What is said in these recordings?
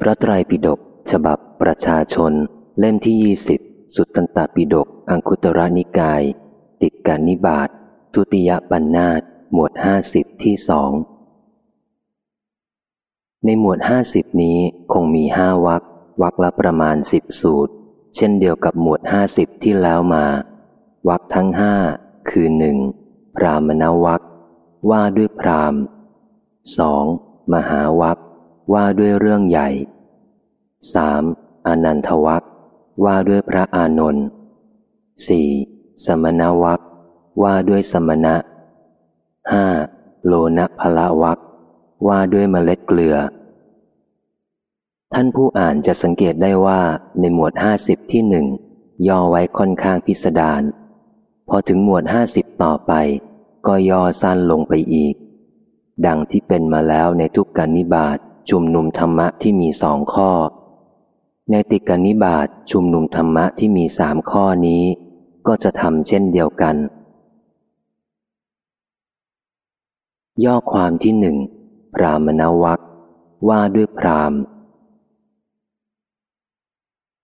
พระไตรปิฎกฉบับประชาชน เล่มที่ยี่สิบสุตตันตปิฎกอังคุตระนิกาย ติกานิบาตทุติยปัญนาตหมวดห้าสิบที่สองในหมวดห้าสิบนี้คงมีห้าวักวักละประมาณสิบสูตร เช่นเดียวกับหมวดห้าสิบที่แล้วมา วักทั้งห้าคือหนึ่งพรามณวักว่าด้วยพรามสองมหาวัก ว่าด้วยเรื่องใหญ่สามอนันทวักว่าด้วยพระอานนท์สี่สมณวักว่าด้วยสมณะห้าโลนะพละวักว่าด้วยเมล็ดเกลือ ท่านผู้อ่านจะสังเกตได้ว่าในหมวดห้าสิบที่หนึ่งย่อไว้ค่อนข้างพิสดารพอถึงหมวดห้าสิบต่อไป ก็ย่อสั้นลงไปอีก ดังที่เป็นมาแล้วในทุกการนิบาต ชุมนุมธรรมะที่มีสองข้อ ในติกานิบาตชุมนุมธรรมะที่มีสามข้อนี้ ก็จะทำเช่นเดียวกัน ย่อความที่หนึ่งพรามณวักว่าด้วยพราม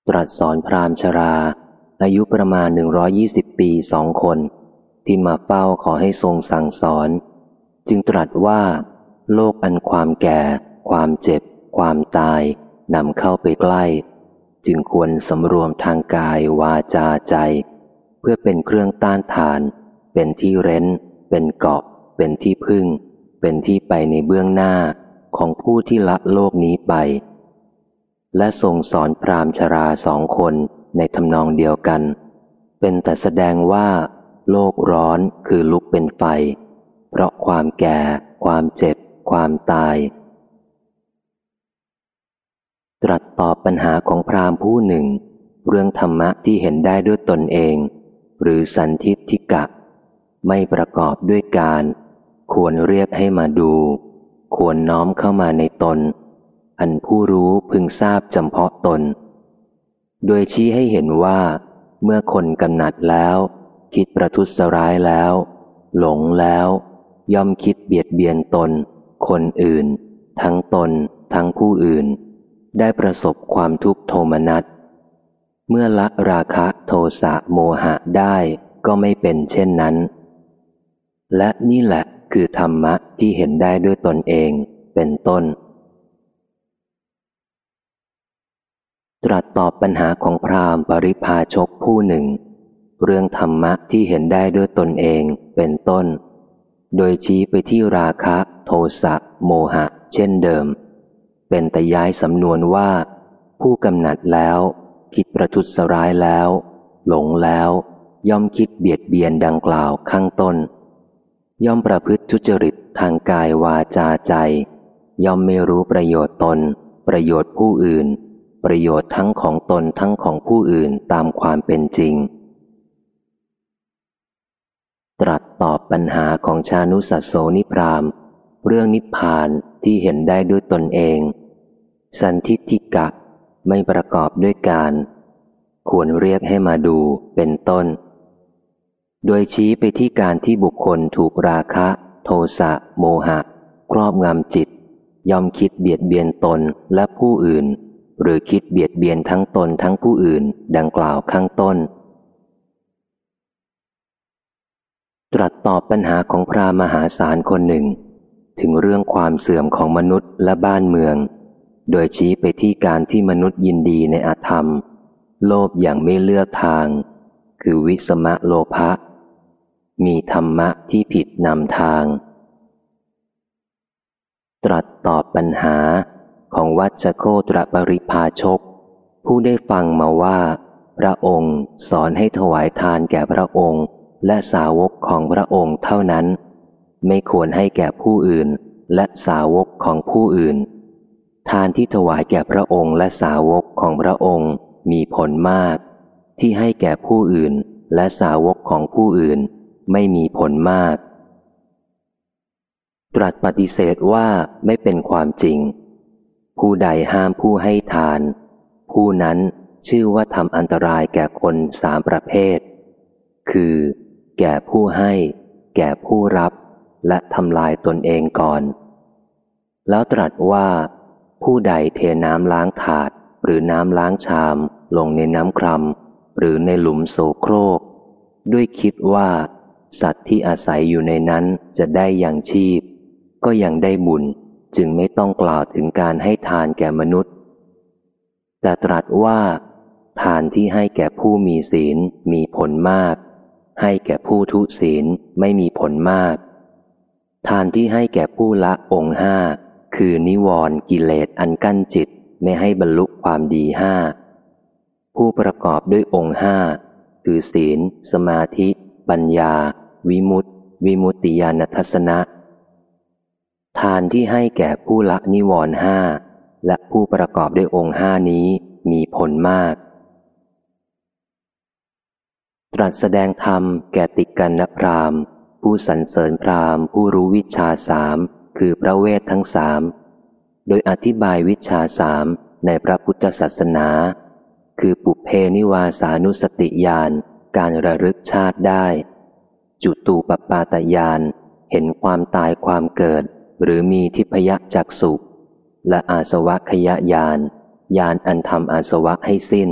ตรัสสอนพรามชรา อายุประมาณหนึ่งรอยี่สิบปีสองคน ที่มาเป้าขอให้ทรงสั่งสอน จึงตรัสว่า โลกอันความแก่ ความเจ็บ ความตายนำเข้าไปใกล้ จึงควรสำรวมทางกายวาจาใจ เพื่อเป็นเครื่องต้านทาน เป็นที่เร้น เป็นเกาะ เป็นที่พึ่ง เป็นที่ไปในเบื้องหน้าของผู้ที่ละโลกนี้ไป และทรงสอนพรามชราสองคนในทำนองเดียวกัน เป็นแต่แสดงว่า โลกร้อนคือลุกเป็นไฟ เพราะความแก่ ความเจ็บ ความตาย ตรัสตอบปัญหาของพราหมณ์ผู้หนึ่ง เรื่องธรรมะที่เห็นได้ด้วยตนเอง หรือสันทิฏฐิกะ ไม่ประกอบด้วยการ ควรเรียกให้มาดู ควรน้อมเข้ามาในตน อันผู้รู้พึงทราบจำเพาะตน โดยชี้ให้เห็นว่า เมื่อคนกำหนัดแล้ว คิดประทุษร้ายแล้ว หลงแล้ว ย่อมคิดเบียดเบียนตน คนอื่น ทั้งตน ทั้งผู้อื่น ได้ประสบความทุกข์โทมนัส เมื่อละราคะโทสะโมหะได้ก็ไม่เป็นเช่นนั้น และนี่แหละคือธรรมะที่เห็นได้ด้วยตนเองเป็นต้น ตรัสตอบปัญหาของพราหมณ์ปริพาชกผู้หนึ่ง เรื่องธรรมะที่เห็นได้ด้วยตนเองเป็นต้น โดยชี้ไปที่ราคะ โทสะโมหะ เช่นเดิม เป็นแต่ย้ายสำนวนว่า ผู้กำหนัดแล้ว คิดประทุษร้ายแล้ว หลงแล้ว ย่อมคิดเบียดเบียนดังกล่าวข้างต้น ย่อมประพฤติทุจริตทางกายวาจาใจ ย่อมไม่รู้ประโยชน์ตน ประโยชน์ผู้อื่น ประโยชน์ทั้งของตนทั้งของผู้อื่นตามความเป็นจริง ตรัสตอบปัญหาของชานุสัสโสนิพราม เรื่องนิพพานที่เห็นได้ด้วยตนเอง สันทิฏิกะไม่ประกอบด้วยการ ควรเรียกให้มาดูเป็นต้น โดยชี้ไปที่การที่บุคคลถูกราคะ โทสะโมหะ ครอบงำจิต ยอมคิดเบียดเบียนตนและผู้อื่น หรือคิดเบียดเบียนทั้งตนทั้งผู้อื่น ดังกล่าวข้างต้น ตรัสตอบปัญหาของพระมหาศาลคนหนึ่ง ถึงเรื่องความเสื่อมของมนุษย์และบ้านเมือง โดยชี้ไปที่การที่มนุษย์ยินดีในอาธรรม โลภอย่างไม่เลือกทาง คือวิสมะโลภะมีธรรมะที่ผิดนำทาง ตรัสตอบปัญหาของวัชโคตรปริพาชก ผู้ได้ฟังมาว่า พระองค์สอนให้ถวายทานแก่พระองค์ และสาวกของพระองค์เท่านั้น ไม่ควรให้แก่ผู้อื่นและสาวกของผู้อื่น ทานที่ถวายแก่พระองค์และสาวกของพระองค์มีผลมาก ที่ให้แก่ผู้อื่นและสาวกของผู้อื่นไม่มีผลมาก ตรัสปฏิเสธว่าไม่เป็นความจริง ผู้ใดห้ามผู้ให้ทาน ผู้นั้นชื่อว่าทำอันตรายแก่คนสามประเภท คือ แก่ผู้ให้ แก่ผู้รับ และทำลายตนเองก่อน แล้วตรัสว่า ผู้ใดเทน้ำล้างถาด หรือน้ำล้างชามลงในน้ำครำหรือในหลุมโสโครก ด้วยคิดว่า สัตว์ที่อาศัยอยู่ในนั้นจะได้อย่างชีพ ก็ยังได้บุญจึงไม่ต้องกล่าวถึงการให้ทานแก่มนุษย์ แต่ตรัสว่า ทานที่ให้แก่ผู้มีศีลมีผลมาก ให้แก่ผู้ทุศีลไม่มีผลมาก ทานที่ให้แก่ผู้ละองค์ห้าคือนิวรณ์กิเลสอันกั้นจิตไม่ให้บรรลุความดีห้าผู้ประกอบด้วยองค์ห้าคือศีล สมาธิ ปัญญา วิมุตติ วิมุตติญาณทัศนะ ทานที่ให้แก่ผู้ละนิวรณ์ห้าและผู้ประกอบด้วยองค์ห้านี้มีผลมาก ตรัสแสดงธรรมแก่ติกันนพราม ผู้สรรเสริญพรามผู้รู้วิชาสามคือพระเวททั้งสามโดยอธิบายวิชาสามในพระพุทธศาสนา คือปุเพนิวาสานุสติญาณการระลึกชาติได้ จุตูปปาตญาณเห็นความตายความเกิด หรือมีทิพยจักสุและอาสวะขยะญาณญาณอันทำอาสวะให้สิ้น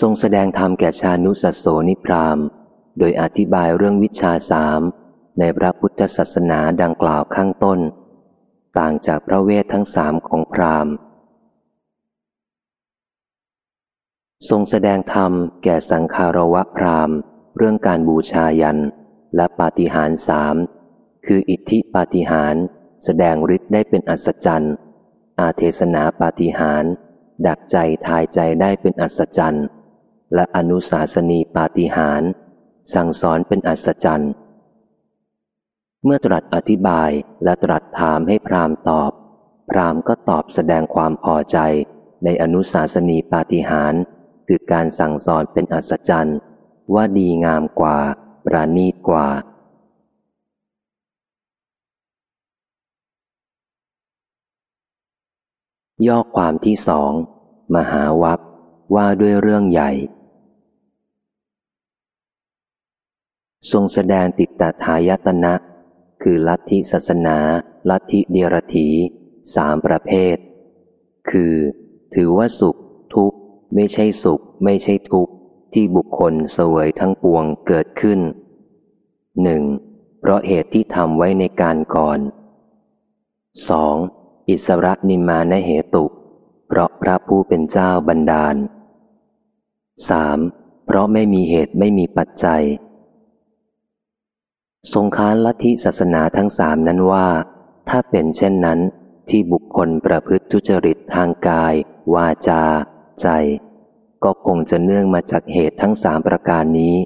ทรงแสดงธรรมแก่ชานุสโสนิพราม โดยอธิบายเรื่องวิชาสามในพระพุทธศาสนาดังกล่าวข้างต้น ต่างจากพระเวททั้งสามของพราหมณ์ทรงแสดงธรรมแก่สังคารวะพราหมณ์ เรื่องการบูชายันและปาฏิหาริย์สามคืออิทธิปาฏิหาริย์แสดงฤทธิ์ได้เป็นอัศจรรย์อาเทศนาปาฏิหาริย์ดักใจทายใจได้เป็นอัศจรรย์และอนุสาสนีปาฏิหาริย์ สั่งสอนเป็นอัศจรรย์ เมื่อตรัสอธิบายและตรัสถามให้พรามตอบ พรามก็ตอบแสดงความพอใจในอนุสาสนีปาฏิหาริย์คือการสั่งสอนเป็นอัศจรรย์ ว่าดีงามกว่า ปราณีตกว่า ย่อความที่สอง มหาวัคว่าด้วยเรื่องใหญ่ ทรงแสดงติดตทายตนะ คือลัทธิศาสนา ลัทธิเดียรถีสามประเภท คือ ถือว่าสุข ทุกข์ ไม่ใช่สุข ไม่ใช่ทุกข์ ที่บุคคลเสวยทั้งปวงเกิดขึ้นหนึ่งเพราะเหตุที่ทำไว้ในการก่อนสองอิสระนิมานเหตุ เพราะพระผู้เป็นเจ้าบันดาลสามเพราะไม่มีเหตุไม่มีปัจจัย ทรงค้านลัทธิศาสนาทั้งสามนั้นว่า ถ้าเป็นเช่นนั้น ที่บุคคลประพฤติทุจริตทางกาย วาจา ใจ ก็คงจะเนื่องมาจากเหตุทั้งสามประการนี้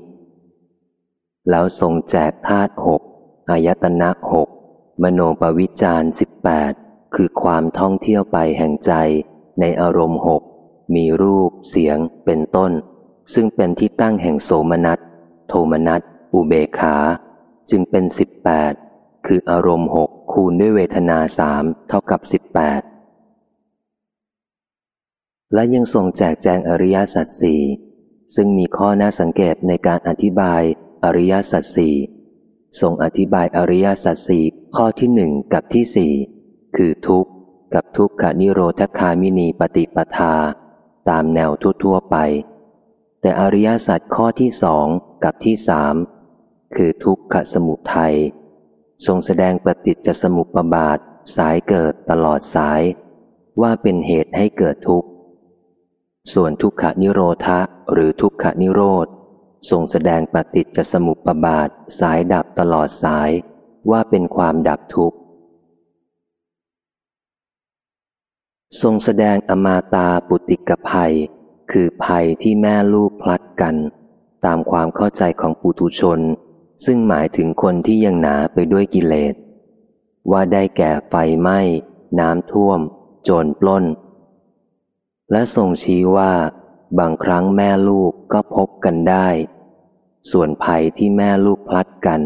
แล้วทรงแจกธาตุหกอายตนะหกมโนปวิจารสิบแปดคือความท่องเที่ยวไปแห่งใจ ในอารมณ์หกมีรูป เสียง เป็นต้น ซึ่งเป็นที่ตั้งแห่งโสมนัส โทมนัส อุเบขา จึงเป็นสิบแปดคืออารมณ์หกคูณด้วยเวทนาสามเท่ากับสิบแปดและยังทรงแจกแจงอริยสัจสี่ซึ่งมีข้อน่าสังเกตในการอธิบายอริยสัจสี่ทรงอธิบายอริยสัจสี่ข้อที่หนึ่งกับที่สี่คือทุกข์กับทุกขานิโรธคามินีปฏิปทา ตามแนวทั่วๆไป แต่อริยสัจข้อที่สองกับที่สาม คือทุกขสมุทัยทรงแสดงปฏิจจสมุปบาท สายเกิดตลอดสาย ว่าเป็นเหตุให้เกิดทุกข์ ส่วนทุกขนิโรธะหรือทุกขนิโรธ ทรงแสดงปฏิจจสมุปบาท สายดับตลอดสาย ว่าเป็นความดับทุกข์ ทรงแสดงอมาตาปุติกภัย คือภัยที่แม่ลูกพลัดกัน ตามความเข้าใจของปุถุชน ซึ่งหมายถึงคนที่ยังหนาไปด้วยกิเลส ว่าได้แก่ไฟไหม้ น้ำท่วม โจรปล้น และทรงชี้ว่า บางครั้งแม่ลูกก็พบกันได้ ส่วนภัยที่แม่ลูกพลัดกัน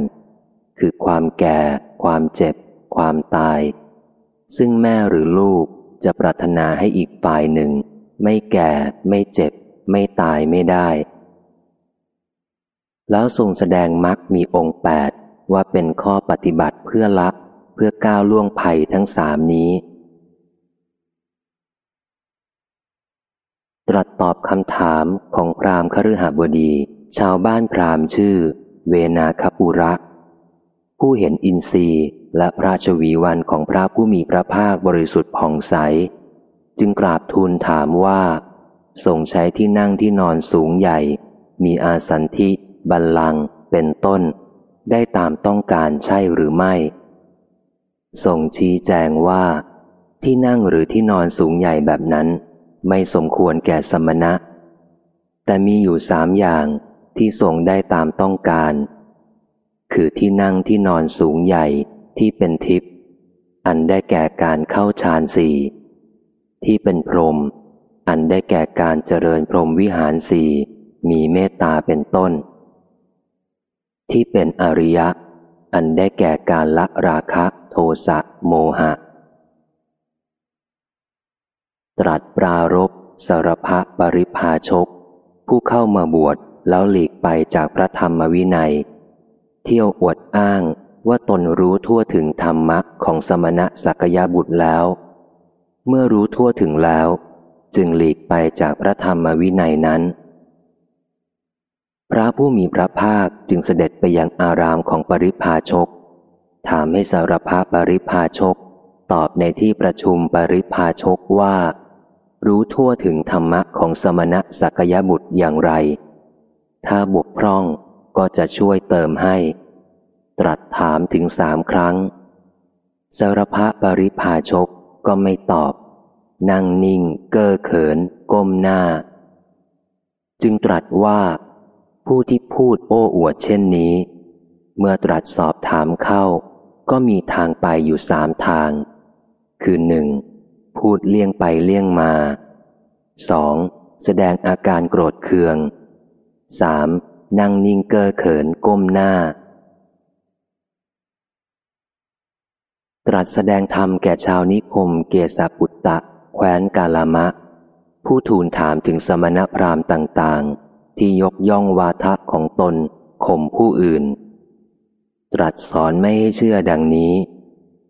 คือความแก่ ความเจ็บ ความตาย ซึ่งแม่หรือลูกจะปรารถนาให้อีกฝ่ายหนึ่ง ไม่แก่ ไม่เจ็บ ไม่ตายไม่ได้ แล้วทรงแสดงมรรคมีองค์แปดว่าเป็นข้อปฏิบัติเพื่อละเพื่อก้าวล่วงภัยทั้งสามนี้ ตรัสตอบคำถามของพรามคฤหบดี ชาวบ้านพรามชื่อ เวนาคปุระ ผู้เห็นอินทรีย์และพระชวีวันของพระผู้มีพระภาคบริสุทธิ์ผ่องใส จึงกราบทูลถามว่าทรงใช้ที่นั่งที่นอนสูงใหญ่ มีอาสันทิ บัลลังก์เป็นต้น ได้ตามต้องการใช่หรือไม่ทรงชี้แจงว่า ที่นั่งหรือที่นอนสูงใหญ่แบบนั้น ไม่สมควรแก่สมณะ แต่มีอยู่สามอย่างที่ทรงได้ตามต้องการ คือที่นั่งที่นอนสูงใหญ่ที่เป็นทิพย์อันได้แก่การเข้าฌานสี่ที่เป็นพรหมอันได้แก่การเจริญพรหมวิหารสี่มีเมตตาเป็นต้น ที่เป็นอริยะ อันได้แก่การละราคะโทสะโมหะ ตรัสปรารบสารพะปริพาชก ผู้เข้ามาบวชแล้วหลีกไปจากพระธรรมวินัย เที่ยวอวดอ้างว่าตนรู้ทั่วถึงธรรมะของสมณะสักยาบุตรแล้ว เมื่อรู้ทั่วถึงแล้ว จึงหลีกไปจากพระธรรมวินัยนั้น พระผู้มีพระภาคจึงเสด็จไปยังอารามของปริพาชก ถามให้สารพะปริพาชก ตอบในที่ประชุมปริพาชกว่า รู้ทั่วถึงธรรมะของสมณะสักยบุตรอย่างไร ถ้าบกพร่องก็จะช่วยเติมให้ ตรัสถามถึงสามครั้งสารพะปริพาชกก็ไม่ตอบ นั่งนิ่ง เก้อเขิน ก้มหน้า จึงตรัสว่า ผู้ที่พูดโอ้อวดเช่นนี้ เมื่อตรัสสอบถามเข้า ก็มีทางไปอยู่สามทาง คือหนึ่งพูดเลี่ยงไปเลี่ยงมาสองแสดงอาการโกรธเคืองสามนั่งนิ่งเก้อเขินก้มหน้า ตรัสแสดงธรรมแก่ชาวนิคมเกษาปุตตะ แคว้นกาลามะ ผู้ทูลถามถึงสมณพราหมณ์ต่าง ๆ ที่ยกย่องวาทะของตนข่มผู้อื่น ตรัสสอนไม่ให้เชื่อดังนี้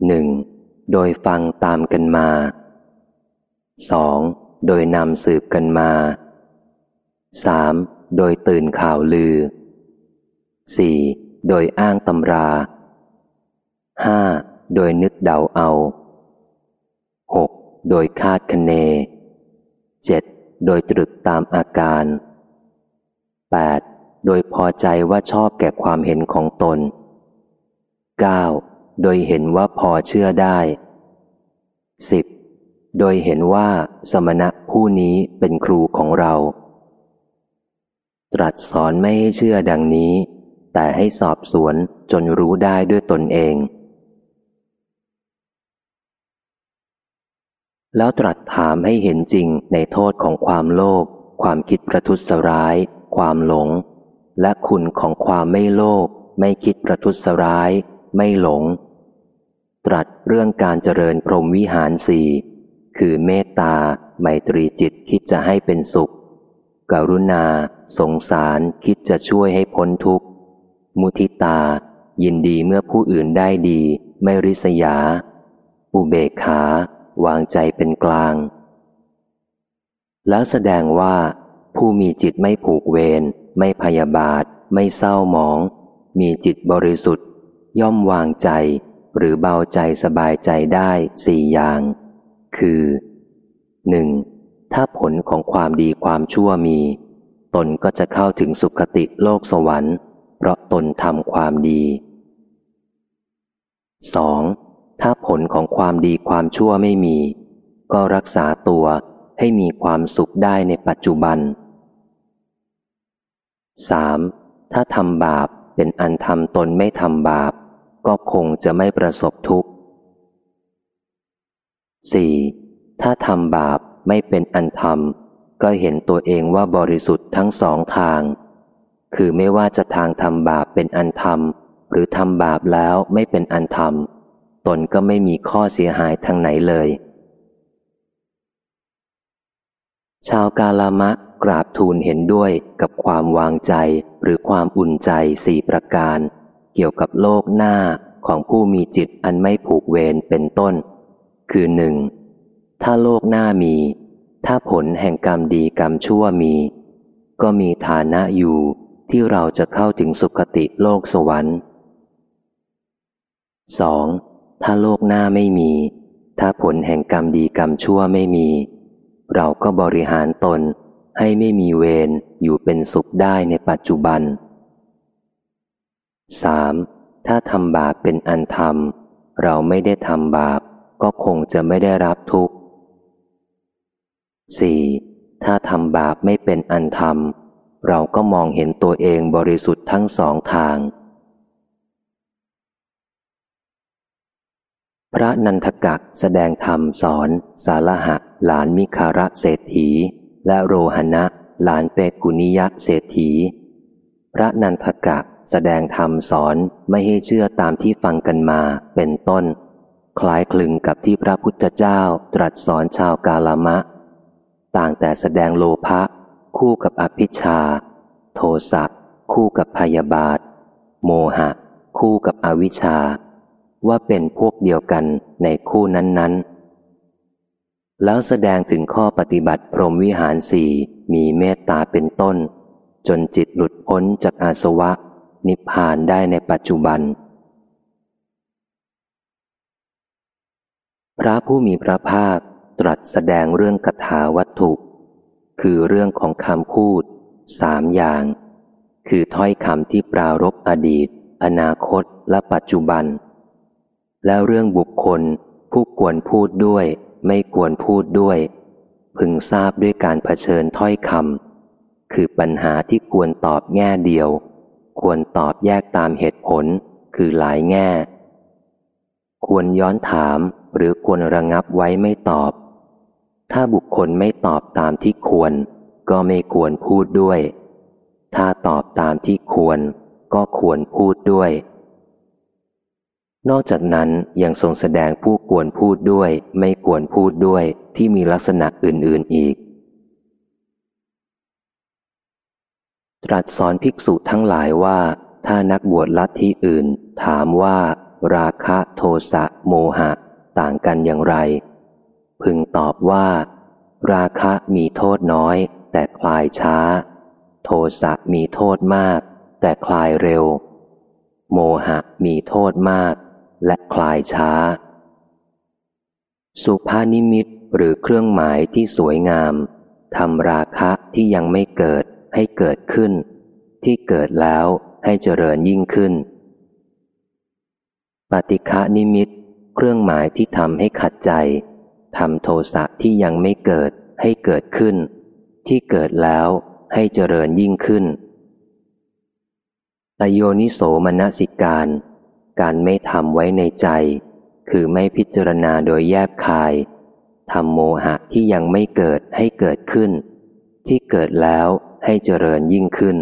หนึ่งโดยฟังตามกันมาสองโดยนำสืบกันมาสามโดยตื่นข่าวลือสี่โดยอ้างตำราห้าโดยนึกเดาเอา 6. โดยคาดคะเน 7. โดยตรึกตามอาการ 8. โดยพอใจว่าชอบแก่ความเห็นของตน 9. โดยเห็นว่าพอเชื่อได้ 10. โดยเห็นว่าสมณะผู้นี้เป็นครูของเรา ตรัสสอนไม่ให้เชื่อดังนี้ แต่ให้สอบสวนจนรู้ได้ด้วยตนเอง แล้วตรัสถามให้เห็นจริงในโทษของความโลภความคิดประทุษร้าย ความหลง และคุณของความไม่โลภไม่คิดประทุษร้าย ไม่หลง ตรัสเรื่องการเจริญพรหมวิหารสี่คือเมตตาไมตรีจิตคิดจะให้เป็นสุข กรุณา สงสารคิดจะช่วยให้พ้นทุกข์ มุทิตา ยินดีเมื่อผู้อื่นได้ดี ไม่ริษยา อุเบกขา วางใจเป็นกลาง แล้วแสดงว่า ผู้มีจิตไม่ผูกเวรไม่พยาบาท ไม่เศร้าหมอง มีจิตบริสุทธิ์ ย่อมวางใจ หรือเบาใจสบายใจได้สี่อย่าง คือหนึ่งถ้าผลของความดีความชั่วมี ตนก็จะเข้าถึงสุคติโลกสวรรค์ เพราะตนทำความดี 2. ถ้าผลของความดีความชั่วไม่มี ก็รักษาตัวให้มีความสุขได้ในปัจจุบัน 3. ถ้าทำบาปเป็นอันทำตนไม่ทำบาป ก็คงจะไม่ประสบทุกข์ 4. ถ้าทำบาปไม่เป็นอันทำก็เห็นตัวเองว่าบริสุทธิ์ทั้งสองทาง คือไม่ว่าจะทางทำบาปเป็นอันทำหรือทำบาปแล้วไม่เป็นอันทำตนก็ไม่มีข้อเสียหายทางไหนเลย ชาวกาลามะกราบทูลเห็นด้วยกับความวางใจหรือความอุ่นใจสี่ประการ เกี่ยวกับโลกหน้าของผู้มีจิตอันไม่ผูกเวรเป็นต้น คือหนึ่งถ้าโลกหน้ามี ถ้าผลแห่งกรรมดีกรรมชั่วมี ก็มีฐานะอยู่ที่เราจะเข้าถึงสุคติโลกสวรรค์ 2. ถ้าโลกหน้าไม่มี ถ้าผลแห่งกรรมดีกรรมชั่วไม่มี เราก็บริหารตนให้ไม่มีเวรอยู่เป็นสุขได้ในปัจจุบัน 3. ถ้าทำบาปเป็นอันธรรม เราไม่ได้ทำบาป ก็คงจะไม่ได้รับทุกข์ 4. ถ้าทำบาปไม่เป็นอันธรรม เราก็มองเห็นตัวเองบริสุทธิ์ทั้งสองทาง พระนันทกะแสดงธรรมสอนสาระหะ หลานมิคาระเศรษฐี และโรหณะ หลานเปกุนิยะเศรษฐี พระนันทกะแสดงธรรมสอนไม่ให้เชื่อตามที่ฟังกันมาเป็นต้น คล้ายคลึงกับที่พระพุทธเจ้าตรัสสอนชาวกาลามะ ต่างแต่แสดงโลภะคู่กับอภิชา โทสะคู่กับพยาบาท โมหะ คู่กับอวิชชา ว่าเป็นพวกเดียวกันในคู่นั้นๆ แล้วแสดงถึงข้อปฏิบัติพรหมวิหารสี่มีเมตตาเป็นต้น จนจิตหลุดพ้นจากอาสวะ นิพพานได้ในปัจจุบัน พระผู้มีพระภาคตรัสแสดงเรื่องคถาวัตถุ คือเรื่องของคำพูดสามอย่าง คือถ้อยคำที่ปรารบอดีต อนาคตและปัจจุบัน แล้วเรื่องบุคคลผู้ควรพูดด้วย ไม่ควรพูดด้วย พึงทราบด้วยการเผชิญถ้อยคำคือปัญหาที่ควรตอบแง่เดียว ควรตอบแยกตามเหตุผล คือหลายแง่ ควรย้อนถามหรือควรระงับไว้ไม่ตอบ ถ้าบุคคลไม่ตอบตามที่ควร ก็ไม่ควรพูดด้วย ถ้าตอบตามที่ควร ก็ควรพูดด้วย นอกจากนั้นยังทรงแสดงผู้ควรพูดด้วย ไม่ควรพูดด้วยที่มีลักษณะอื่น ๆอีก ตรัสสอนภิกษุทั้งหลายว่า ถ้านักบวชลัทธิอื่น ถามว่า ราคะโทสะโมหะ ต่างกันอย่างไร พึงตอบว่า ราคะมีโทษน้อย แต่คลายช้า โทสะมีโทษมาก แต่คลายเร็วโมหะมีโทษมาก และคลายช้า สุภานิมิตหรือเครื่องหมายที่สวยงามทำราคะที่ยังไม่เกิดให้เกิดขึ้น ที่เกิดแล้วให้เจริญยิ่งขึ้น ปฏิฆานิมิต เครื่องหมายที่ทำให้ขัดใจทำโทสะที่ยังไม่เกิดให้เกิดขึ้น ที่เกิดแล้วให้เจริญยิ่งขึ้นอโยนิโสมนสิการ การไม่ทำไว้ในใจ คือไม่พิจารณาโดยแยบคายทำโมหะที่ยังไม่เกิดให้เกิดขึ้น ที่เกิดแล้วให้เจริญยิ่งขึ้น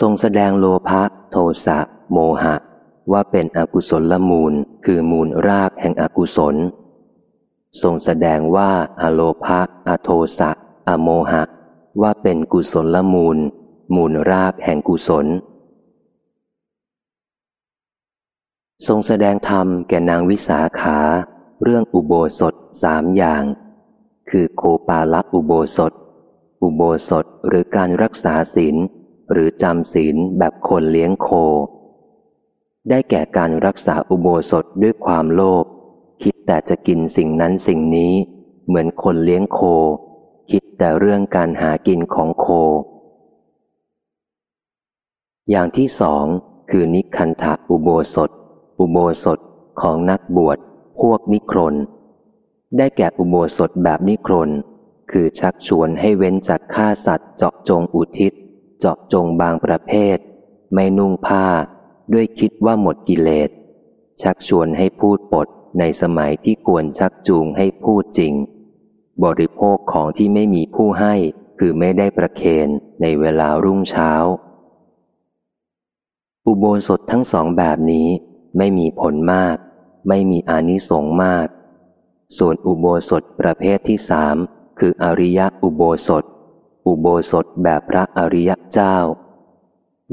ทรงแสดงโลภะโทสะโมหะ ว่าเป็นอกุศลละมูล คือมูลรากแห่งอกุศล ทรงแสดงว่าอโลภะอโทสะ อโมหะ ว่าเป็นกุศลละมูล มูลรากแห่งกุศล ทรงแสดงธรรมแก่นางวิสาขา เรื่องอุโบสถสามอย่าง คือโคปาละอุโบสถ อุโบสถหรือการรักษาศีลหรือจำศีลแบบคนเลี้ยงโค ได้แก่การรักษาอุโบสถด้วยความโลภคิดแต่จะกินสิ่งนั้นสิ่งนี้ เหมือนคนเลี้ยงโค คิดแต่เรื่องการหากินของโค อย่างที่สองคือนิคันธะอุโบสถ อุโบสถของนักบวชพวกนิครน ได้แก่อุโบสถแบบนิครน คือชักชวนให้เว้นจากฆ่าสัตว์เจาะจงอุทิศ เจาะจงบางประเภท ไม่นุ่งผ้า ด้วยคิดว่าหมดกิเลส ชักชวนให้พูดปดในสมัยที่ควรชักจูงให้พูดจริง บริโภคของที่ไม่มีผู้ให้คือไม่ได้ประเคนในเวลารุ่งเช้า อุโบสถทั้งสองแบบนี้ ไม่มีผลมาก ไม่มีอานิสงส์มาก ส่วนอุโบสถประเภทที่สามคืออริยอุโบสถ อุโบสถแบบพระอริยเจ้า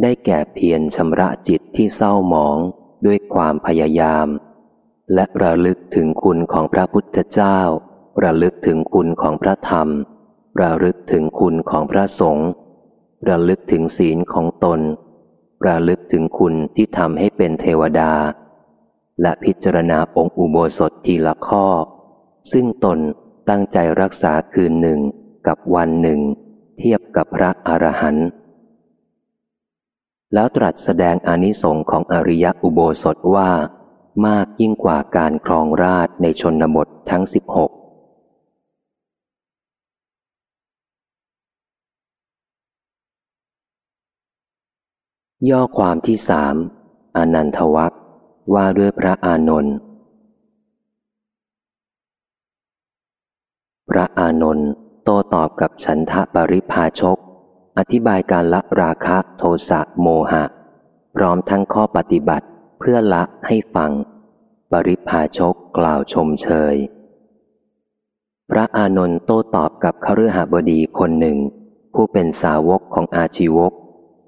ได้แก่เพียรชำระจิตที่เศร้าหมองด้วยความพยายาม และระลึกถึงคุณของพระพุทธเจ้า ระลึกถึงคุณของพระธรรม ระลึกถึงคุณของพระสงฆ์ระลึกถึงศีลของตน ระลึกถึงคุณที่ทำให้เป็นเทวดา และพิจารณาองค์อุโบสถทีละข้อ ซึ่งตนตั้งใจรักษาคืนหนึ่งกับวันหนึ่ง เทียบกับพระอรหันต์แล้วตรัสแสดงอนิสงค์ของอริยอุโบสถว่า มากยิ่งกว่าการครองราชในชนบททั้งสิบหก ย่อความที่สามอนันทวักว่าด้วยพระอานนท์พระอานนท์โตตอบกับฉันทะปริพาชก อธิบายการละราคะโทสะโมหะ พร้อมทั้งข้อปฏิบัติเพื่อละให้ฟัง ปริพาชกกล่าวชมเชย พระอานนท์โตตอบกับขรือหาบดีคนหนึ่ง ผู้เป็นสาวกของอาชีวก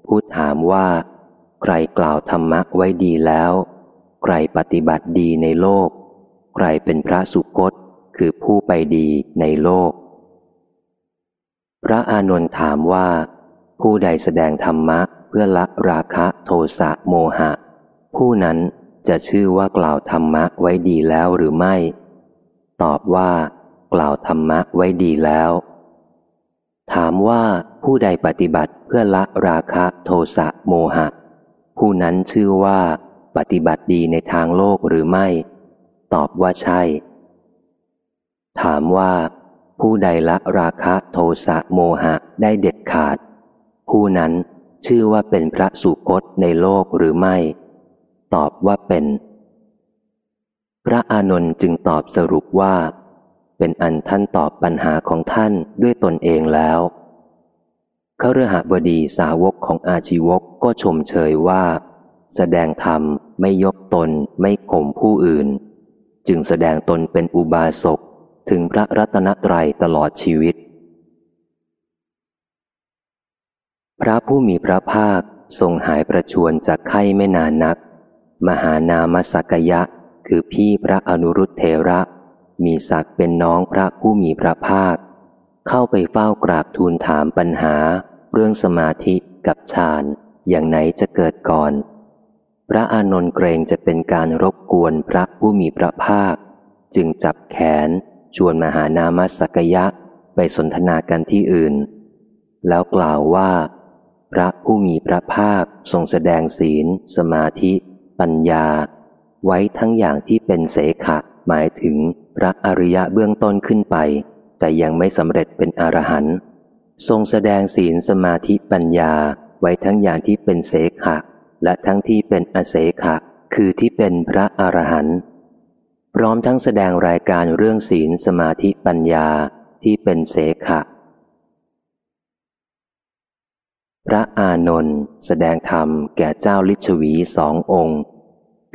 ผู้ถามว่า ใครกล่าวธรรมะไว้ดีแล้ว ใครปฏิบัติดีในโลก ใครเป็นพระสุคตคือผู้ไปดีในโลก พระอานนท์ถามว่า ผู้ใดแสดงธรรมะเพื่อละราคะโทสะโมหะ ผู้นั้นจะชื่อว่ากล่าวธรรมะไว้ดีแล้วหรือไม่ ตอบว่า กล่าวธรรมะไว้ดีแล้ว ถามว่าผู้ใดปฏิบัติเพื่อละราคะโทสะโมหะ ผู้นั้นชื่อว่าปฏิบัติดีในทางโลกหรือไม่ ตอบว่าใช่ ถามว่า ผู้ใดละราคะโทสะโมหะได้เด็ดขาด ผู้นั้นชื่อว่าเป็นพระสุคตในโลกหรือไม่ ตอบว่าเป็น พระอานนท์จึงตอบสรุปว่า เป็นอันท่านตอบปัญหาของท่านด้วยตนเองแล้วเขาเรือหบดีสาวกของอาชีวกก็ชมเชยว่า แสดงธรรมไม่ยกตนไม่ข่มผู้อื่น จึงแสดงตนเป็นอุบาสกถึงพระรัตนตรัยตลอดชีวิต พระผู้มีพระภาคทรงหายประชวนจากไข้ไม่นานนัก มหานามสักยะ คือพี่พระอนุรุตเทระ มีศักเป็นน้องพระผู้มีพระภาค เข้าไปเฝ้ากราบทูลถามปัญหา เรื่องสมาธิกับฌานอย่างไหนจะเกิดก่อน พระอานนท์เกรงจะเป็นการรบกวนพระผู้มีพระภาค จึงจับแขนชวนมหานามสักยะไปสนทนากันที่อื่น แล้วกล่าวว่า พระผู้มีพระภาคทรงแสดงศีล สมาธิ ปัญญา ไว้ทั้งอย่างที่เป็นเสขะ หมายถึงพระอริยะเบื้องต้นขึ้นไป แต่ยังไม่สำเร็จเป็นอรหันต์ทรงแสดงศีลสมาธิปัญญาไว้ทั้งอย่างที่เป็นเสขะ และทั้งที่เป็นอเสขะ คือที่เป็นพระอรหันต์พร้อมทั้งแสดงรายการเรื่องศีลสมาธิปัญญาที่เป็นเสขะ พระอานนท์แสดงธรรมแก่เจ้าลิชวีสององค์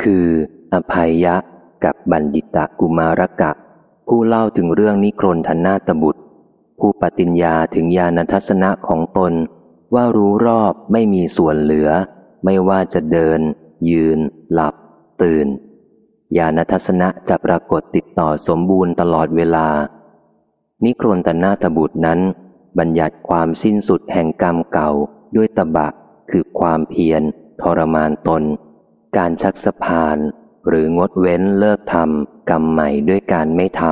คือ อภัยยะ กับบัณฑิตะกุมารกะ ผู้เล่าถึงเรื่องนิครนธนาตบุตร ผู้ปฏิญญาถึงญาณทัศนะของตน ว่ารู้รอบไม่มีส่วนเหลือ ไม่ว่าจะเดิน ยืน หลับ ตื่นญาณทัศนะจะปรากฏติดต่อสมบูรณ์ตลอดเวลา นิครนตนาตบุตรนั้น บัญญัติความสิ้นสุดแห่งกรรมเก่าด้วยตบะ คือความเพียรทรมานตน การชักสะพาน หรืองดเว้นเลิกทำกรรมใหม่ด้วยการไม่ท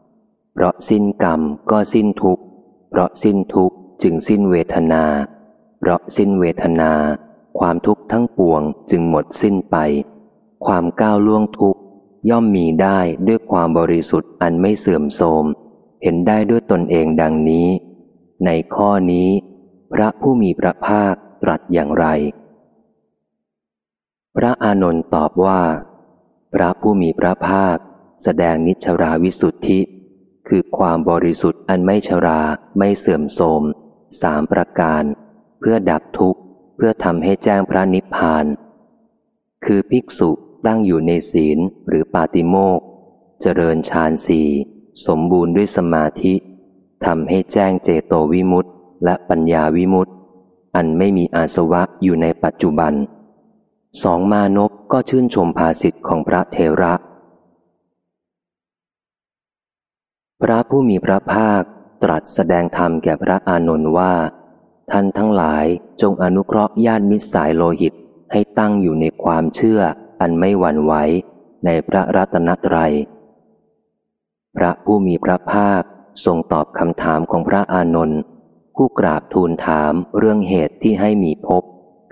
ำเพราะสิ้นกรรมก็สิ้นทุกข์เพราะสิ้นทุกข์จึงสิ้นเวทนา เพราะสิ้นเวทนา ความทุกข์ทั้งปวงจึงหมดสิ้นไป ความก้าวล่วงทุกข์ย่อมมีได้ด้วยความบริสุทธิ์อันไม่เสื่อมโทรมเห็นได้ด้วยตนเองดังนี้ ในข้อนี้ พระผู้มีพระภาคตรัสอย่างไร พระอานนท์ตอบว่า พระผู้มีพระภาค แสดงนิชราวิสุทธิ คือความบริสุทธิ์อันไม่ชราไม่เสื่อมโทรมสามประการ เพื่อดับทุกข์ เพื่อทำให้แจ้งพระนิพพาน คือภิกษุตั้งอยู่ในศีลหรือปาติโมกเจริญฌานสี่สมบูรณ์ด้วยสมาธิทำให้แจ้งเจโตวิมุตต์และปัญญาวิมุตต์อันไม่มีอาสวะอยู่ในปัจจุบัน สองมานพก็ชื่นชมภาสิทธิ์ของพระเทระ พระผู้มีพระภาคตรัสแสดงธรรมแก่พระอานนท์ว่า ท่านทั้งหลายจงอนุเคราะห์ญาติมิตรสายโลหิตให้ตั้งอยู่ในความเชื่ออันไม่หวั่นไหวในพระรัตนตรัย พระผู้มีพระภาคทรงตอบคำถามของพระอานนท์ผู้กราบทูลถามเรื่องเหตุที่ให้มีภพ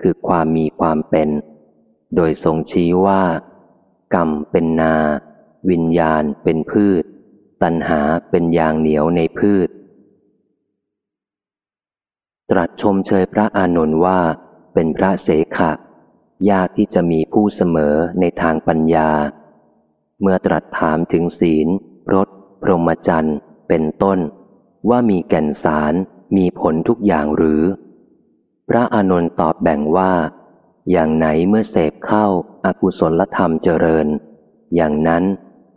คือความมีความเป็น โดยทรงชี้ว่า กรรมเป็นนา วิญญาณเป็นพืช ตัณหาเป็นยางเหนียวในพืช ตรัสชมเชยพระอานนท์ว่าเป็นพระเสขะ ยากที่จะมีผู้เสมอในทางปัญญา เมื่อตรัสถามถึงศีลรสพรหมจรรย์เป็นต้น ว่ามีแก่นสารมีผลทุกอย่างหรือ พระอานนท์ตอบแบ่งว่า อย่างไหนเมื่อเสพเข้าอากุศลธรรมเจริญ อย่างนั้น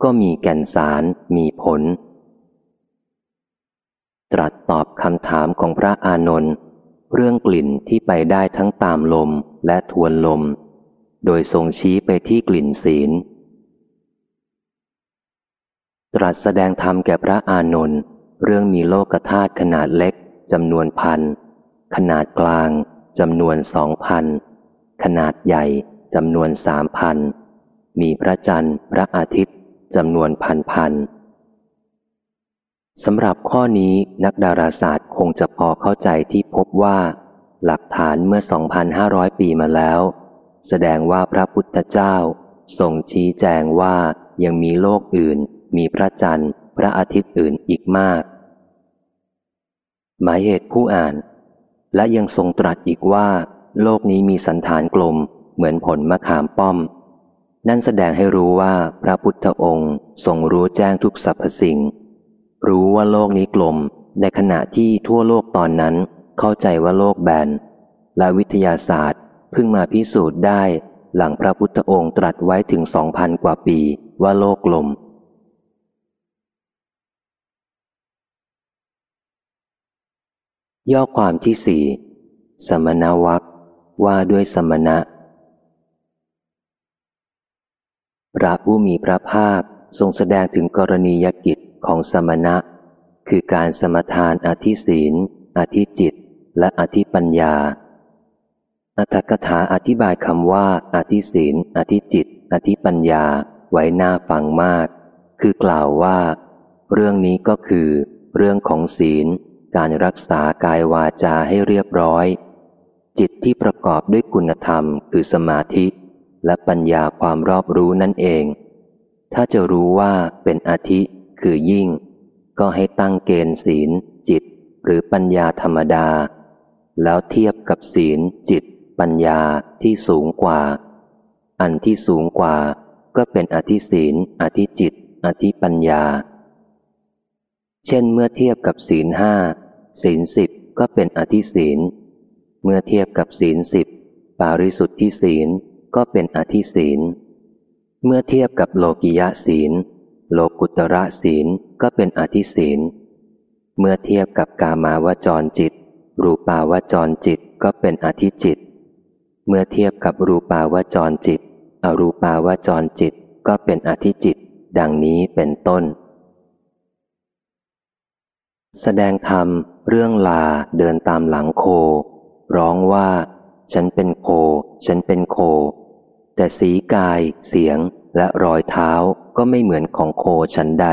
ก็มีแก่นสารมีผล ตรัสตอบคำถามของพระอานนท์เรื่องกลิ่นที่ไปได้ทั้งตามลมและทวนลม โดยทรงชี้ไปที่กลิ่นศีล ตรัสแสดงธรรมแก่พระอานนท์เรื่องมีโลกธาตุขนาดเล็กจำนวนพันขนาดกลางจำนวนสองพัน ขนาดใหญ่จำนวนสามพัน มีพระจันทร์ พระอาทิตย์จำนวนพันพันสำหรับข้อนี้นักดาราศาสตร์คงจะพอเข้าใจที่พบว่า หลักฐานเมื่อ 2,500 ปีมาแล้ว แสดงว่าพระพุทธเจ้าทรงชี้แจงว่ายังมีโลกอื่น มีพระจันทร์ พระอาทิตย์อื่นอีกมาก หมายเหตุผู้อ่าน และยังทรงตรัสอีกว่า โลกนี้มีสันฐานกลมเหมือนผลมะขามป้อม นั่นแสดงให้รู้ว่าพระพุทธองค์ทรงรู้แจ้งทุกสรรพสิ่ง รู้ว่าโลกนี้กลมในขณะที่ทั่วโลกตอนนั้นเข้าใจว่าโลกแบน และวิทยาศาสตร์เพิ่งมาพิสูจน์ได้หลังพระพุทธองค์ตรัสไว้ถึงสองพันกว่าปีว่าโลกกลม ย่อความที่สี่สมณวัก ว่าด้วยสมณะ พระผู้มีพระภาคทรงแสดงถึงกรณียกิจของสมณะ คือการสมทานอธิศีล อธิจิต และอธิปัญญา อัตถกถาอธิบายคำว่าอธิศีล อธิจิต อธิปัญญาไว้หน้าฟังมาก คือกล่าวว่า เรื่องนี้ก็คือ เรื่องของศีล การรักษากายวาจาให้เรียบร้อย จิตที่ประกอบด้วยคุณธรรมคือสมาธิ และปัญญาความรอบรู้นั่นเอง ถ้าจะรู้ว่าเป็นอธิคือยิ่ง ก็ให้ตั้งเกณฑ์ศีล จิต หรือปัญญาธรรมดา แล้วเทียบกับศีล จิต ปัญญาที่สูงกว่า อันที่สูงกว่า ก็เป็นอธิศีล อธิจิต อธิปัญญา เช่นเมื่อเทียบกับศีลห้าศีลสิบก็เป็นอธิศีล เมื่อเทียบกับศีลสิบปาริสุทธิศีลก็เป็นอธิศีล เมื่อเทียบกับโลกิยะศีล โลกุตระศีลก็เป็นอธิศีล เมื่อเทียบกับกามาวจรจิต รูปาวจรจิตก็เป็นอธิจิต เมื่อเทียบกับรูปาวจรจิต อรูปาวจรจิตก็เป็นอธิจิต ดังนี้เป็นต้น แสดงธรรมเรื่องลาเดินตามหลังโค ร้องว่า ฉันเป็นโค ฉันเป็นโค แต่สีกาย เสียงและรอยเท้าก็ไม่เหมือนของโคฉันใด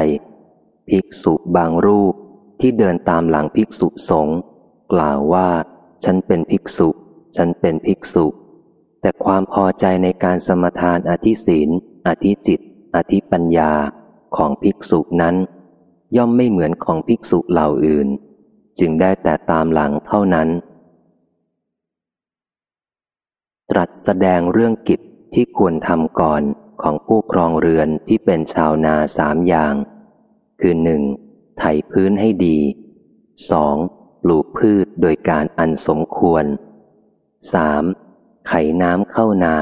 ภิกษุบางรูปที่เดินตามหลังภิกษุสงฆ์กล่าวว่า ฉันเป็นภิกษุ ฉันเป็นภิกษุ แต่ความพอใจในการสมทานอธิศีลอธิจิต อธิปัญญาของภิกษุนั้น ย่อมไม่เหมือนของภิกษุเหล่าอื่น จึงได้แต่ตามหลังเท่านั้น ตรัสแสดงเรื่องกิจที่ควรทำก่อนของผู้ครองเรือนที่เป็นชาวนาสามอย่าง คือหนึ่งไถพื้นให้ดีสองปลูกพืชโดยการอันสมควรสามไขน้ำเข้านา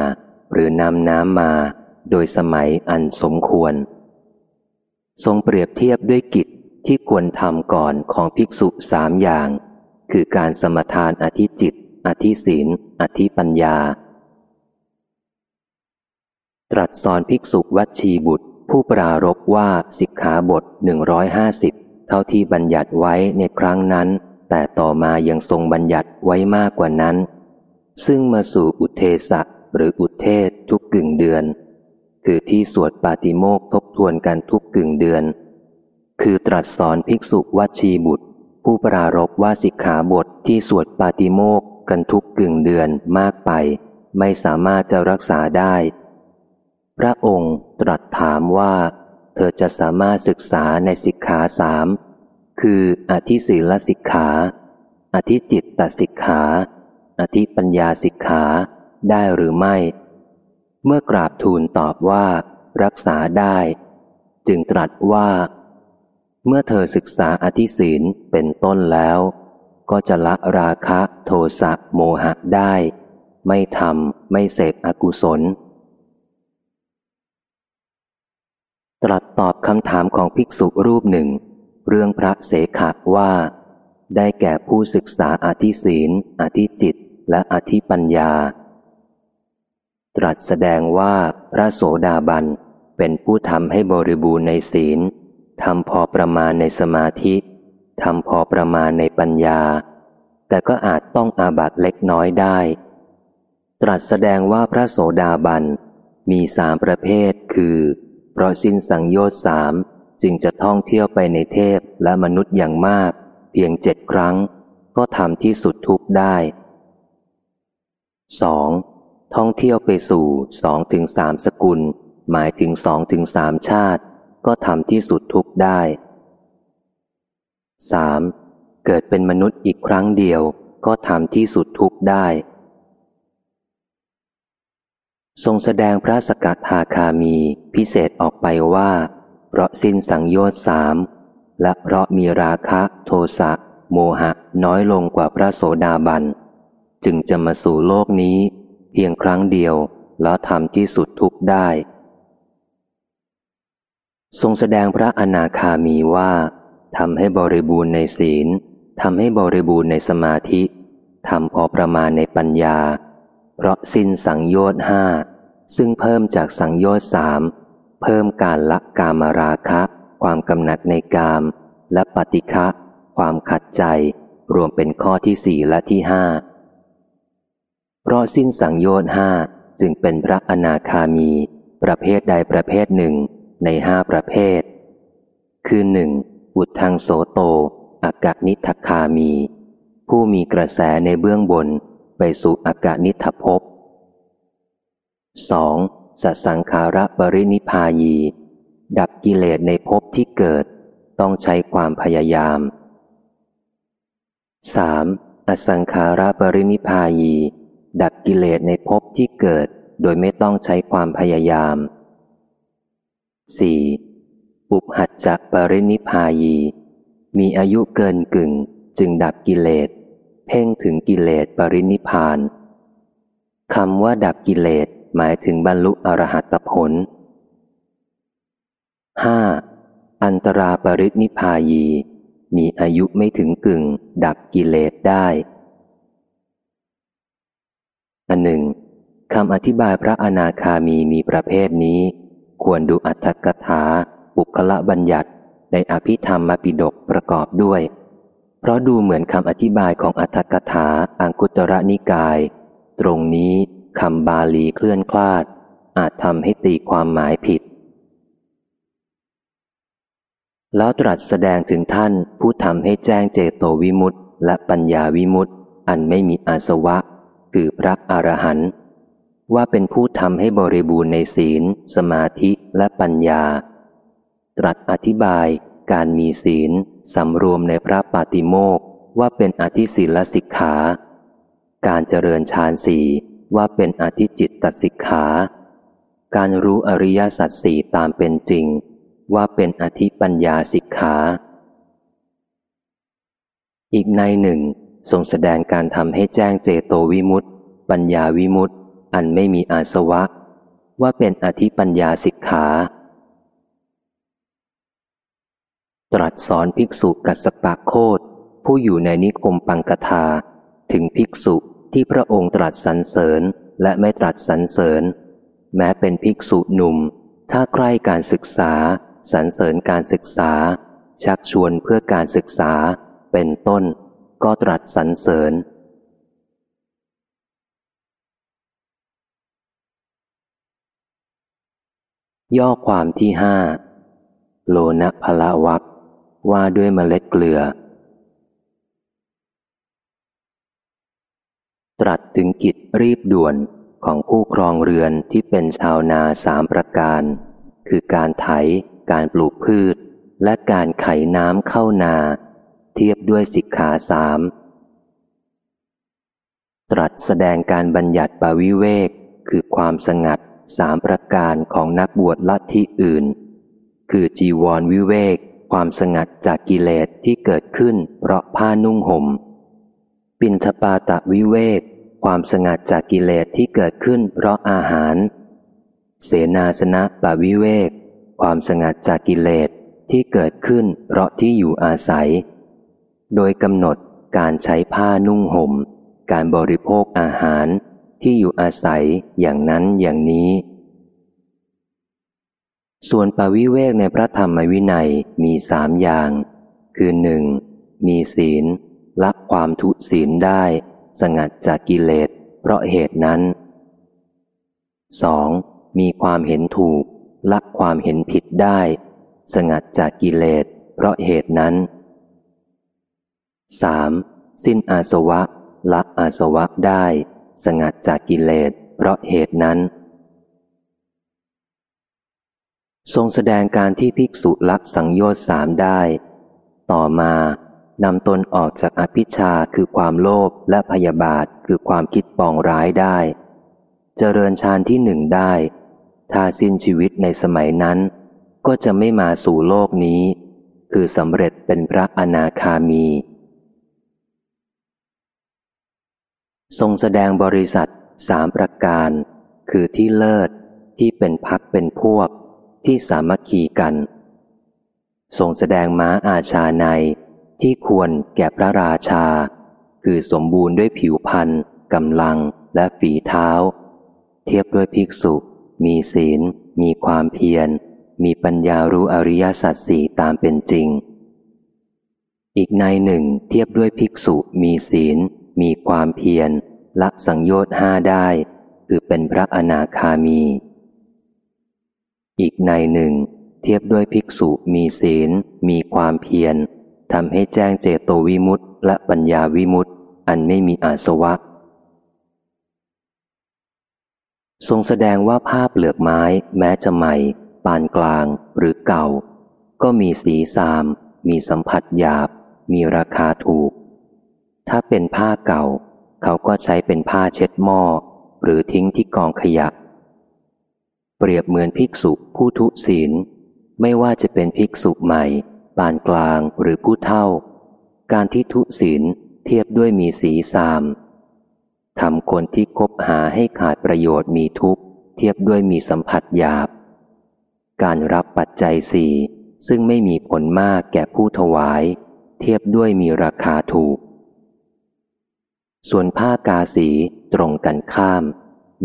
หรือนำน้ำมาโดยสมัยอันสมควร ทรงเปรียบเทียบด้วยกิจที่ควรทำก่อนของภิกษุสามอย่าง คือการสมทานอธิจิต อธิศีล อธิปัญญา ตรัสสอนภิกษุวัชีบุตร ผู้ปรารบว่าสิกขาบทหนึ่งร้อยห้าสิบเท่าที่บัญญัติไว้ในครั้งนั้น แต่ต่อมายังทรงบัญญัติไว้มากกว่านั้น ซึ่งมาสู่อุเทสะหรืออุเทศทุกกึ่งเดือน คือที่สวดปาติโมกทบทวนกันทุกกึ่งเดือน คือตรัสสอนภิกษุวัชีบุตรผู้ปรารบว่าสิกขาบทที่สวดปาติโมก กันทุกกึ่งเดือนมากไป ไม่สามารถจะรักษาได้ พระองค์ตรัสถามว่า เธอจะสามารถศึกษาในสิกขาสามคืออธิศีลสิกขา อธิจิตตสิกขา อธิปัญญาสิกขาได้หรือไม่ เมื่อกราบทูลตอบว่า รักษาได้ จึงตรัสว่า เมื่อเธอศึกษาอธิศีลเป็นต้นแล้ว ก็จะละราคะโทสะโมหะได้ ไม่ทำไม่เสพอกุศล ตรัสตอบคำถามของภิกษุรูปหนึ่ง เรื่องพระเสขะว่า ได้แก่ผู้ศึกษาอธิศีลอธิจิต และอธิปัญญา ตรัสแสดงว่าพระโสดาบันเป็นผู้ทำให้บริบูรณ์ในศีลทำพอประมาณในสมาธิ ทำพอประมาณในปัญญา แต่ก็อาจต้องอาบัตเล็กน้อยได้ ตรัสแสดงว่าพระโสดาบันมีสามประเภทคือ เพราะสิ้นสังโยชน์สามจึงจะท่องเที่ยวไปในเทพและมนุษย์อย่างมาก เพียงเจ็ดครั้ง ก็ทำที่สุดทุกได้สองท่องเที่ยวไปสู่สองถึงสามสกุล หมายถึงสองถึงสามชาติ ก็ทำที่สุดทุกได้ 3. เกิดเป็นมนุษย์อีกครั้งเดียว ก็ทำที่สุดทุกได้ ทรงแสดงพระสกัดทาคามีพิเศษออกไปว่า เพราะสิ้นสังโยชน์สามและเพราะมีราคะโทสะโมหะน้อยลงกว่าพระโสดาบัน จึงจะมาสู่โลกนี้ เพียงครั้งเดียวแล้วทำที่สุดทุกได้ ทรงแสดงพระอนาคามีว่า ทำให้บริบูรณ์ในศีลทำให้บริบูรณ์ในสมาธิทำพอประมาณในปัญญา เพราะสิ้นสังโยชน์ห้าซึ่งเพิ่มจากสังโยชน์สามเพิ่มการละกามราคะ ความกำหนัดในกาม และปฏิฆะความขัดใจ รวมเป็นข้อที่สี่และที่ห้าเพราะสิ้นสังโยชน์ห้าจึงเป็นพระอนาคามี ประเภทใดประเภทหนึ่งในห้าประเภท คือหนึ่ง อุทังโสโตอากานิทคามี ผู้มีกระแสในเบื้องบนไปสู่อากานิทภพสองสสังขาระปรินิพายี ดับกิเลสในภพที่เกิด ต้องใช้ความพยายาม 3. อสังขาระปรินิพายี ดับกิเลสในภพที่เกิด โดยไม่ต้องใช้ความพยายาม 4. ปุบหัดจักปรินิพายี มีอายุเกินกึ่งจึงดับกิเลส เพ่งถึงกิเลสปรินิพานคำว่าดับกิเลสหมายถึงบรรลุอรหัตผล 5. อันตราปรินิพายี มีอายุไม่ถึงกึ่ง ดับกิเลสได้ อันหนึ่งคำอธิบายพระอนาคามีมีประเภทนี้ ควรดูอัตถกถา บุคละบัญญัติในอภิธรรมปิดกประกอบด้วย เพราะดูเหมือนคำอธิบายของอัตถกถาอังคุตระนิกาย ตรงนี้คำบาลีเคลื่อนคลาด อาจทำให้ตีความหมายผิด แล้วตรัสแสดงถึงท่านผู้ทำให้แจ้งเจโตวิมุตต์และปัญญาวิมุตต์อันไม่มีอาสวะ คือพระอรหันต์ว่าเป็นผู้ทำให้บริบูรณ์ในศีล สมาธิและปัญญา ตรัสอธิบายการมีศีลสำรวมในพระปาติโมกว่าเป็นอธิศีลสิกขา การเจริญฌานสี่ว่าเป็นอธิจิตตสิกขา การรู้อริยสัจสี่ตามเป็นจริง ว่าเป็นอธิปัญญาสิกขา อีกในหนึ่งทรงแสดงการทำให้แจ้งเจโตวิมุตติ ปัญญาวิมุตติ อันไม่มีอาสวะ ว่าเป็นอธิปัญญาสิกขา ตรัสสอนภิกษุกัสปะโคดผู้อยู่ในนิคมปังกทา ถึงภิกษุที่พระองค์ตรัสสรรเสริญและไม่ตรัสสรรเสริญ แม้เป็นภิกษุหนุ่ม ถ้าใคร่การศึกษาสรรเสริญการศึกษา ชักชวนเพื่อการศึกษา เป็นต้น ก็ตรัสสรรเสริญ ย่อความที่ห้าโลนะพละวัก ว่าด้วยเมล็ดเกลือ ตรัสถึงกิจรีบด่วนของผู้ครองเรือนที่เป็นชาวนาสามประการ คือการไถ การปลูกพืช และการไขน้ำเข้านา เทียบด้วยสิกขาสามตรัสแสดงการบัญญัติปวิเวก คือความสงัดสามประการของนักบวชลัทธิอื่น คือจีวรวิเวก ความสงัดจากกิเลสที่เกิดขึ้น เพราะผ้านุ่งหม่ม ปินทปาตะวิเวก ความสงัดจากกิเลสที่เกิดขึ้น เพราะอาหาร เสนาสนะปวิเวก ความสงัดจากกิเลสที่เกิดขึ้น เพราะที่อยู่อาศัย โดยกำหนดการใช้ผ้านุ่งหม่ม การบริโภคอาหารที่อยู่อาศัยอย่างนั้นอย่างนี้ ส่วนปวิเวกในพระธรรมวินัยมีสามอย่าง คือหนึ่งมีศีลละความทุศีลได้ สงัดจากกิเลสเพราะเหตุนั้นสองมีความเห็นถูก ละความเห็นผิดได้ สงัดจากกิเลสเพราะเหตุนั้นสามสิ้นอาสวะละอาสวะได้ สงัดจากกิเลสเพราะเหตุนั้น ทรงแสดงการที่ภิกษุละสังโยชน์สามได้ ต่อมานำตนออกจากอภิชาคือความโลภและพยาบาทคือความคิดปองร้ายได้ เจริญฌานที่หนึ่งได้ถ้าสิ้นชีวิตในสมัยนั้น ก็จะไม่มาสู่โลกนี้ คือสำเร็จเป็นพระอนาคามี ทรงแสดงบริษัทสามประการ คือที่เลิศที่เป็นพักเป็นพวก ที่สามัคคีกัน ทรงแสดงม้าอาชาในที่ควรแก่พระราชา คือสมบูรณ์ด้วยผิวพันธ์กำลังและฝีเท้า เทียบด้วยภิกษุ มีศีล มีความเพียร มีปัญญารู้อริยสัจสี่ตามเป็นจริง อีกในหนึ่งเทียบด้วยภิกษุ มีศีล มีความเพียรละสังโยชน์ห้าได้ คือเป็นพระอนาคามี อีกในหนึ่ง เทียบด้วยภิกษุมีศีล มีความเพียรทำให้แจ้งเจโตวิมุตต์และปัญญาวิมุตต์อันไม่มีอาสวะ ทรงแสดงว่าผ้าเปลือกไม้แม้จะใหม่ ปานกลางหรือเก่า ก็มีสีสาม มีสัมผัสหยาบ มีราคาถูก ถ้าเป็นผ้าเก่า เขาก็ใช้เป็นผ้าเช็ดหม้อ หรือทิ้งที่กองขยะ เปรียบเหมือนภิกษุผู้ทุศีล ไม่ว่าจะเป็นภิกษุใหม่ ปานกลางหรือผู้เท่า การที่ทุศีลเทียบด้วยมีสีสามทำคนที่คบหาให้ขาดประโยชน์มีทุกเทียบด้วยมีสัมผัสหยาบ การรับปัจจัยสี่ซึ่งไม่มีผลมากแก่ผู้ถวาย เทียบด้วยมีราคาถูก ส่วนผ้ากาสีตรงกันข้าม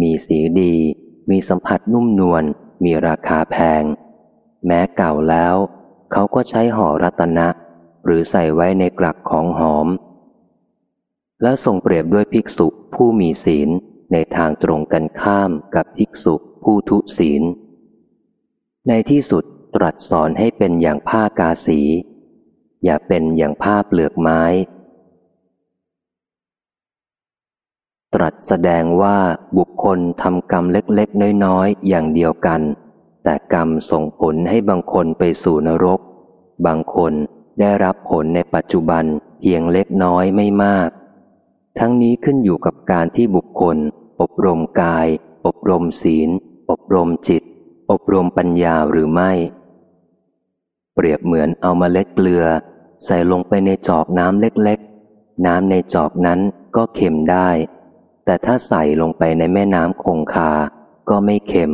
มีสีดี มีสัมผัสนุ่มนวล มีราคาแพง แม้เก่าแล้ว เขาก็ใช้ห่อรัตนะ หรือใส่ไว้ในกลักของหอม แล้วทรงเปรียบด้วยภิกษุผู้มีศีลในทางตรงกันข้ามกับภิกษุผู้ทุศีล ในที่สุดตรัสสอนให้เป็นอย่างผ้ากาสี อย่าเป็นอย่างผ้าเปลือกไม้ ตรัสแสดงว่าบุคคลทำกรรมเล็กๆ น้อยๆ อย่างเดียวกัน แต่กรรมส่งผลให้บางคนไปสู่นรก บางคนได้รับผลในปัจจุบันเพียงเล็กน้อยไม่มาก ทั้งนี้ขึ้นอยู่กับการที่บุคคล อบรมกาย อบรมศีล อบรมจิต อบรมปัญญาหรือไม่ เปรียบเหมือนเอามาเล็ดเกลือ ใส่ลงไปในจอกน้ำเล็กๆ น้ำในจอกนั้นก็เค็มได้ แต่ถ้าใส่ลงไปในแม่น้ำคงคา ก็ไม่เค็ม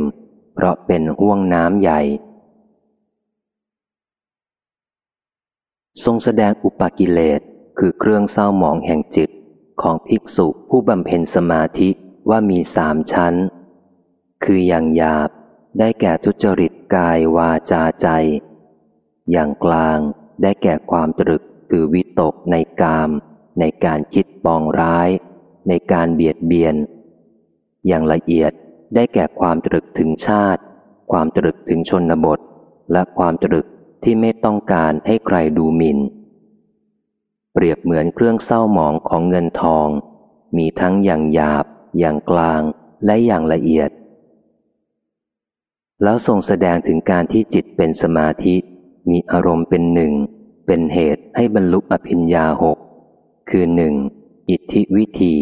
เพราะเป็นห่วงน้ำใหญ่ ทรงแสดงอุปกิเลสคือเครื่องเศร้าหมองแห่งจิตของภิกษุผู้บำเพ็ญสมาธิว่ามีสามชั้น คืออย่างหยาบได้แก่ทุจริตกายวาจาใจ อย่างกลางได้แก่ความตรึกคือวิตกในกาม ในการคิดปองร้าย ในการเบียดเบียน อย่างละเอียดได้แก่ความตรึกถึงชาติ ความตรึกถึงชนบท และความตรึกที่ไม่ต้องการให้ใครดูหมิน่น เปรียบเหมือนเครื่องเศร้าหมองของเงินทอง มีทั้งอย่างหยาบ อย่างกลางและอย่างละเอียด แล้วทรงแสดงถึงการที่จิตเป็นสมาธิ มีอารมณ์เป็นหนึ่ง เป็นเหตุให้บรรลุอภิญญาหกคือหนึ่ง อิทธิวิธี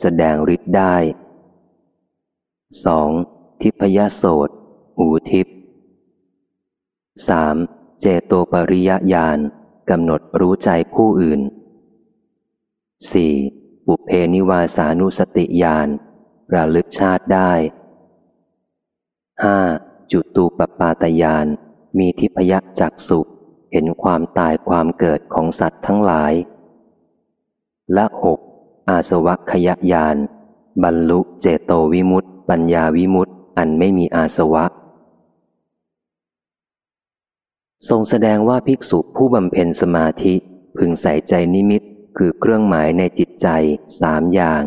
แสดงฤทธิ์ได้ 2. ทิพยโสตหูทิพสามเจโตปริยญาณกำหนดรู้ใจผู้อื่น 4. บุเพนิวาสานุสติญาณระลึกชาติได้ 5. จุตูปปาตญาณมีทิพยจักสุเห็นความตายความเกิดของสัตว์ทั้งหลาย และ 6. อาสวัคยญาณบรรลุเจโตวิมุตติปัญญาวิมุตติอันไม่มีอาสวะ ทรงแสดงว่าภิกษุผู้บำเพ็ญสมาธิพึงใส่ใจนิมิตคือเครื่องหมายในจิตใจสามอย่าง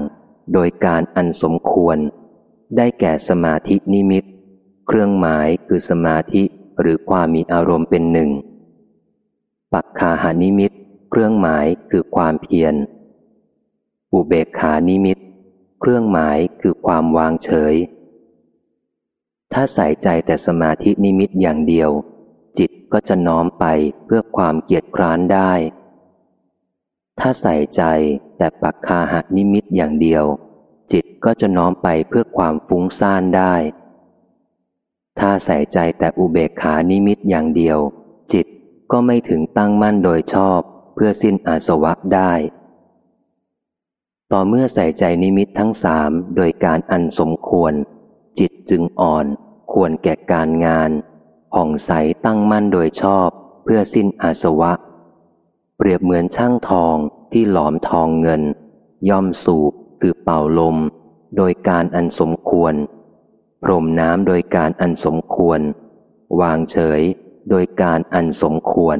โดยการอันสมควร ได้แก่สมาธินิมิต เครื่องหมายคือสมาธิหรือความมีอารมณ์เป็นหนึ่ง ปักคาหานิมิต เครื่องหมายคือความเพียร อุเบกขานิมิต เครื่องหมายคือความวางเฉย ถ้าใส่ใจแต่สมาธินิมิตอย่างเดียว จิตก็จะน้อมไปเพื่อความเกียจคร้านได้ ถ้าใส่ใจแต่ปักคาหะนิมิตอย่างเดียว จิตก็จะน้อมไปเพื่อความฟุ้งซ่านได้ ถ้าใส่ใจแต่อุเบกขานิมิตอย่างเดียว จิตก็ไม่ถึงตั้งมั่นโดยชอบเพื่อสิ้นอาสวะได้ ต่อเมื่อใส่ใจนิมิตทั้งสามโดยการอันสมควร จิตจึงอ่อน ควรแก่การงานผ่องใสตั้งมั่นโดยชอบ เพื่อสิ้นอาสวะ เปรียบเหมือนช่างทองที่หลอมทองเงิน ย่อมสูบคือเป่าลม โดยการอันสมควร พรมน้ำโดยการอันสมควร วางเฉยโดยการอันสมควร